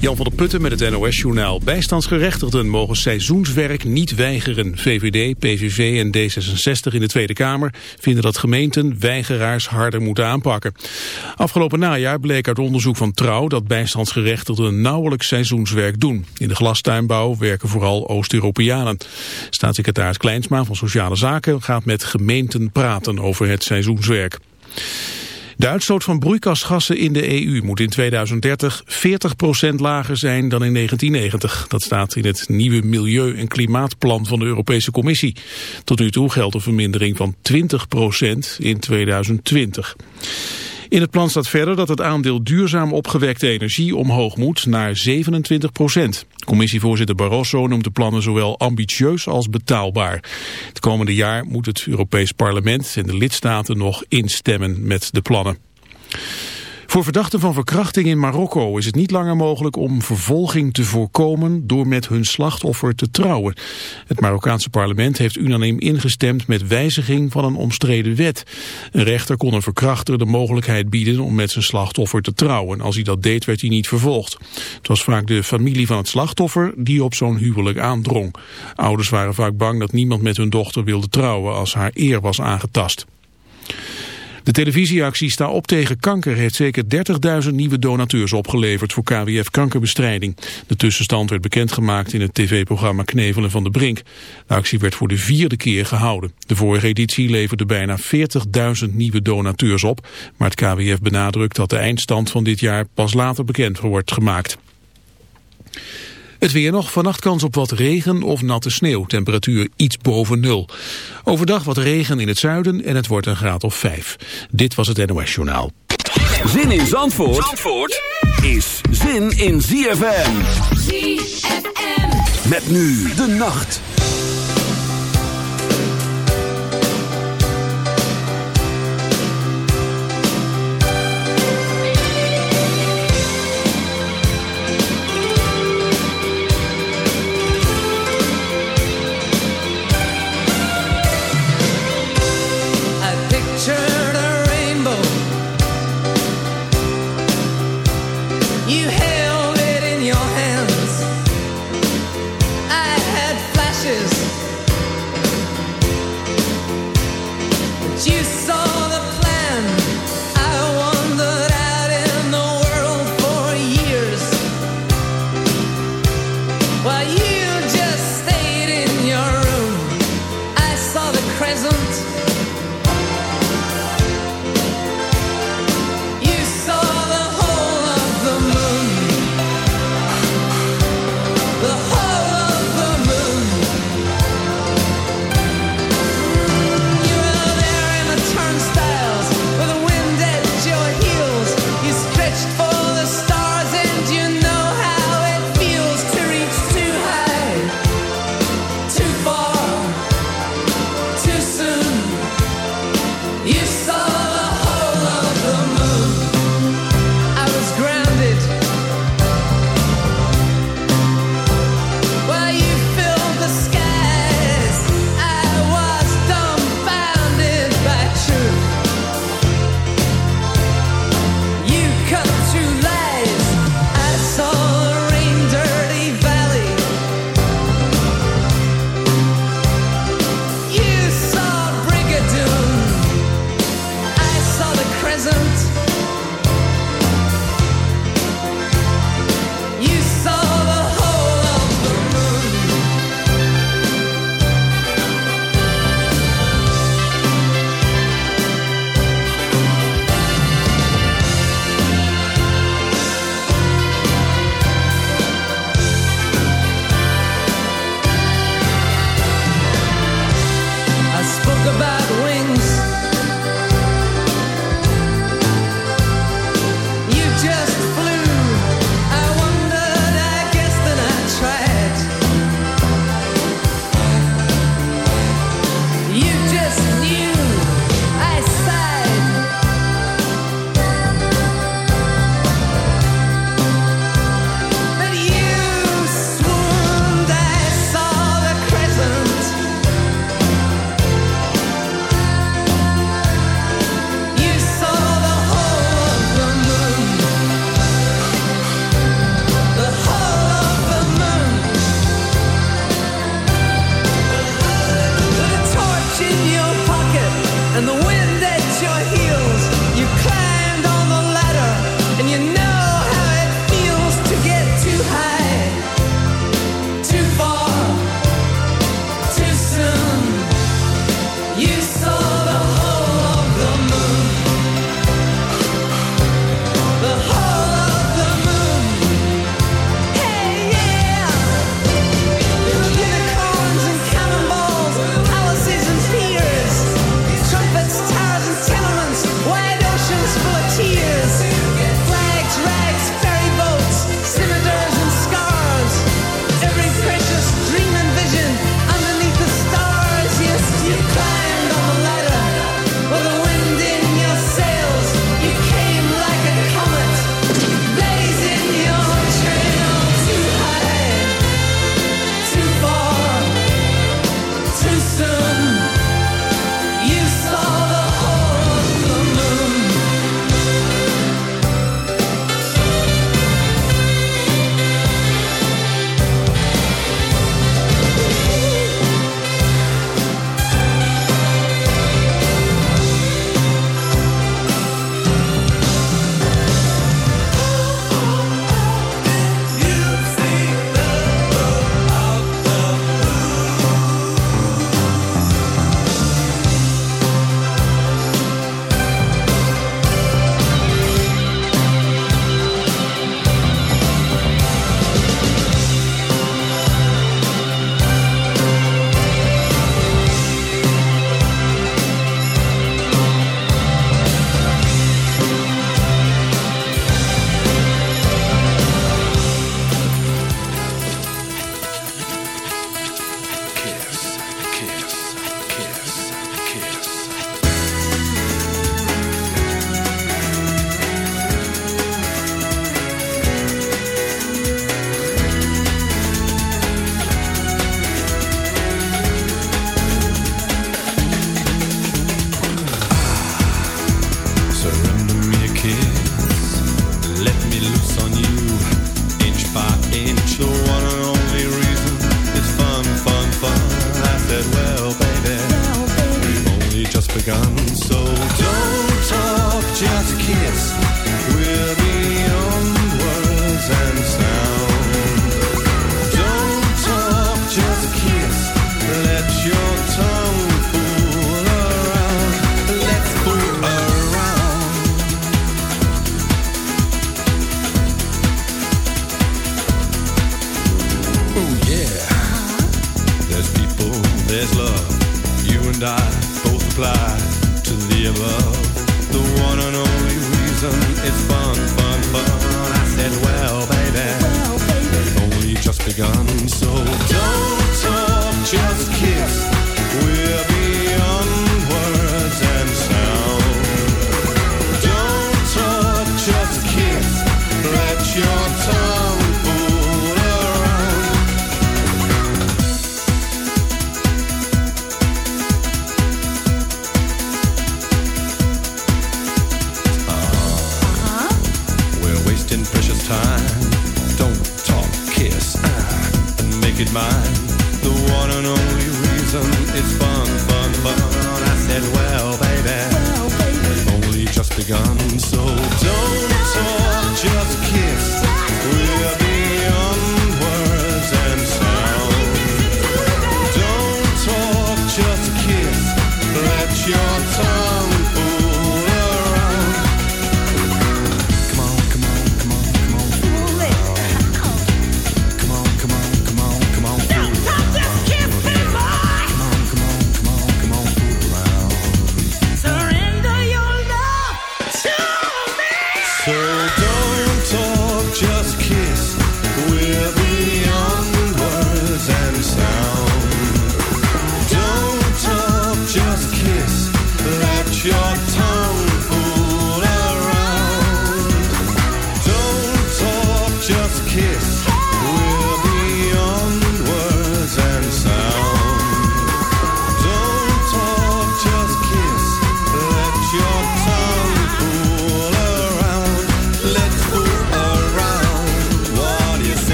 Jan van der Putten met het NOS-journaal. Bijstandsgerechtigden mogen seizoenswerk niet weigeren. VVD, PVV en D66 in de Tweede Kamer vinden dat gemeenten weigeraars harder moeten aanpakken. Afgelopen najaar bleek uit onderzoek van Trouw dat bijstandsgerechtigden nauwelijks seizoenswerk doen. In de glastuinbouw werken vooral Oost-Europeanen. Staatssecretaris Kleinsma van Sociale Zaken gaat met gemeenten praten over het seizoenswerk. De uitstoot van broeikasgassen in de EU moet in 2030 40% lager zijn dan in 1990. Dat staat in het nieuwe Milieu- en Klimaatplan van de Europese Commissie. Tot nu toe geldt een vermindering van 20% in 2020. In het plan staat verder dat het aandeel duurzaam opgewekte energie omhoog moet naar 27 procent. Commissievoorzitter Barroso noemt de plannen zowel ambitieus als betaalbaar. Het komende jaar moet het Europees Parlement en de lidstaten nog instemmen met de plannen. Voor verdachten van verkrachting in Marokko is het niet langer mogelijk om vervolging te voorkomen door met hun slachtoffer te trouwen. Het Marokkaanse parlement heeft unaniem ingestemd met wijziging van een omstreden wet. Een rechter kon een verkrachter de mogelijkheid bieden om met zijn slachtoffer te trouwen. Als hij dat deed werd hij niet vervolgd. Het was vaak de familie van het slachtoffer die op zo'n huwelijk aandrong. Ouders waren vaak bang dat niemand met hun dochter wilde trouwen als haar eer was aangetast. De televisieactie Sta op tegen kanker heeft zeker 30.000 nieuwe donateurs opgeleverd voor KWF kankerbestrijding. De tussenstand werd bekendgemaakt in het tv-programma Knevelen van de Brink. De actie werd voor de vierde keer gehouden. De vorige editie leverde bijna 40.000 nieuwe donateurs op, maar het KWF benadrukt dat de eindstand van dit jaar pas later bekend wordt gemaakt. Het weer nog, vannacht kans op wat regen of natte sneeuw. Temperatuur iets boven nul. Overdag wat regen in het zuiden en het wordt een graad of vijf. Dit was het NOS Journaal. Zin in Zandvoort, Zandvoort is zin in ZFM. ZFM. Met nu de nacht.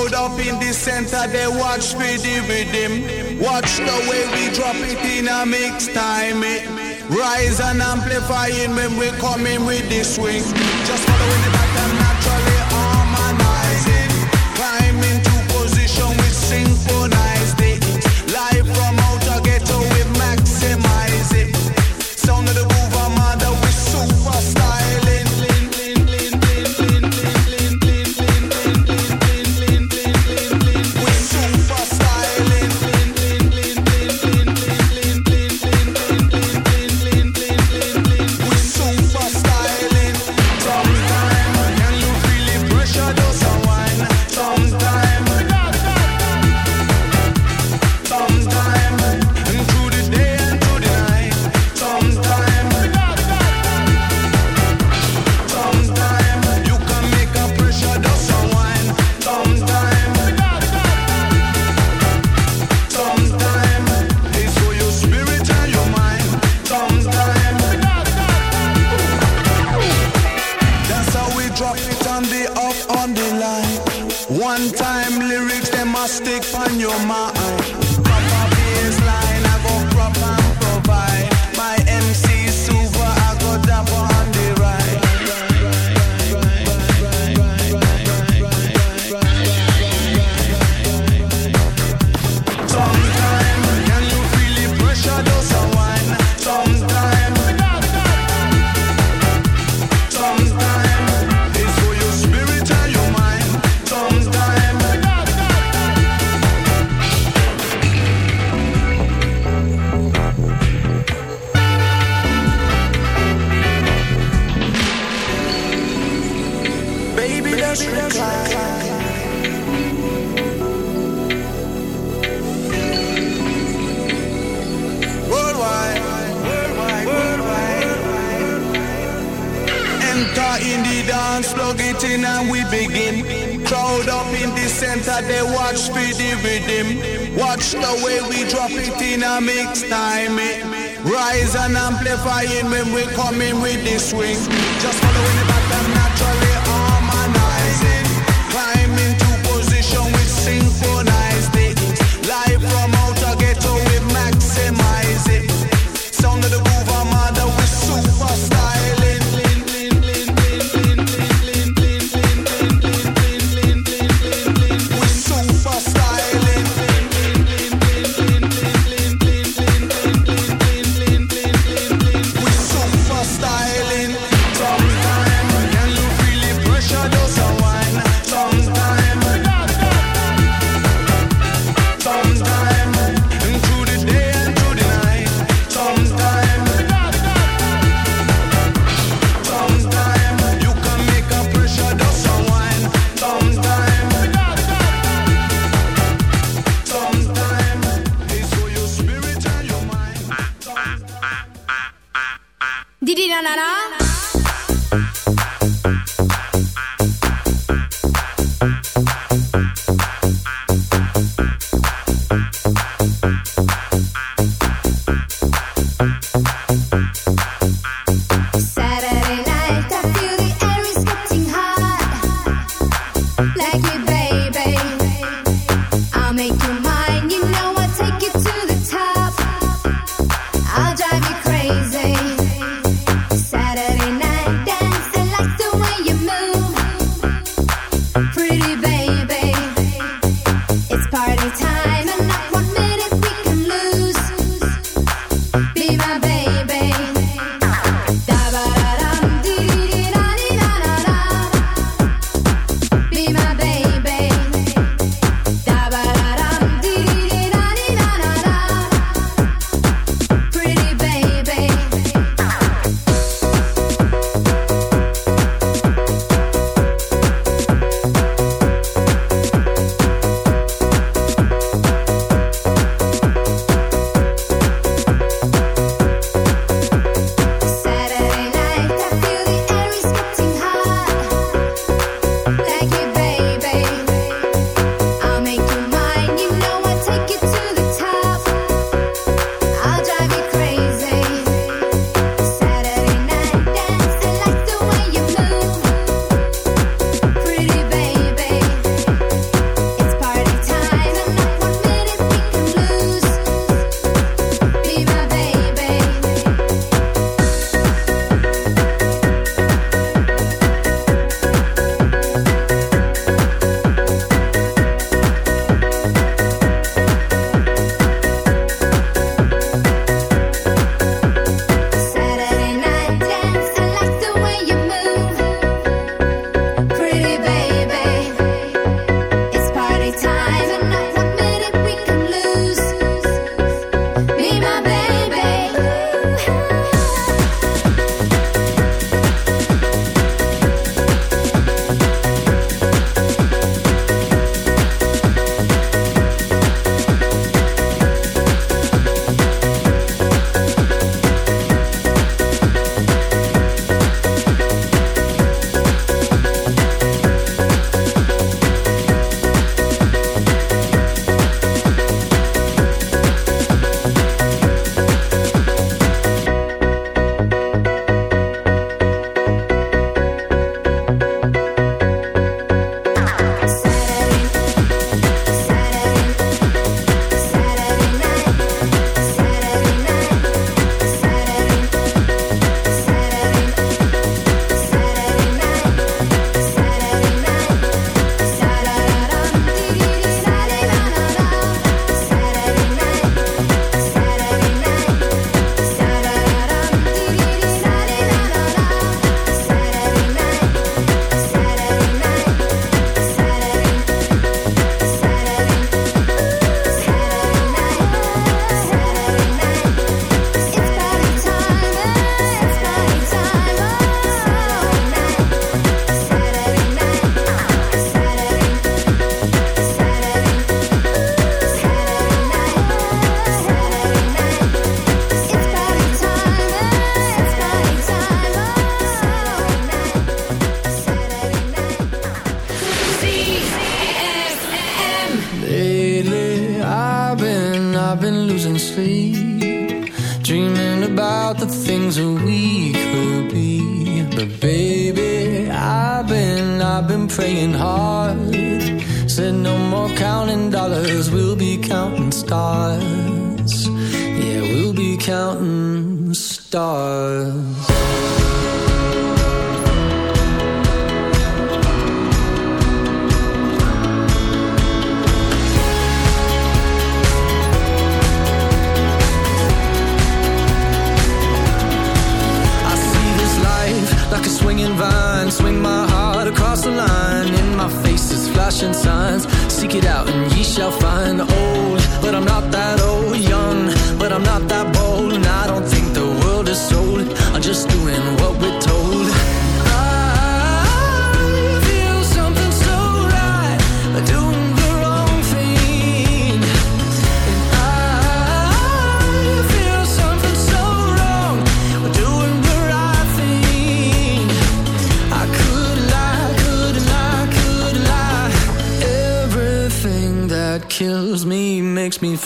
Crowd up in the center, they watch me the rhythm. Watch the way we drop it in a mix time. It rise and amplifying when we coming with the swing. Just following the back I mean,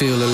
feel alive.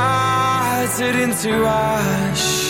lights it into ash.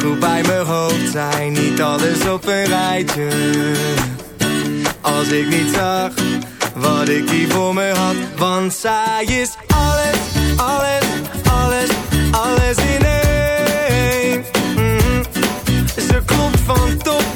Goed bij mijn hoofd zijn, niet alles op een rijtje. Als ik niet zag wat ik hier voor me had. Want zij is alles, alles, alles, alles in één. Mhm. Ze klopt van top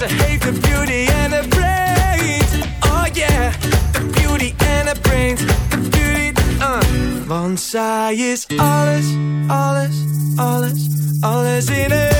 Ze heeft de beauty en de brains, oh yeah, de beauty en de brains, de beauty, uh. Want zij is alles, alles, alles, alles in één.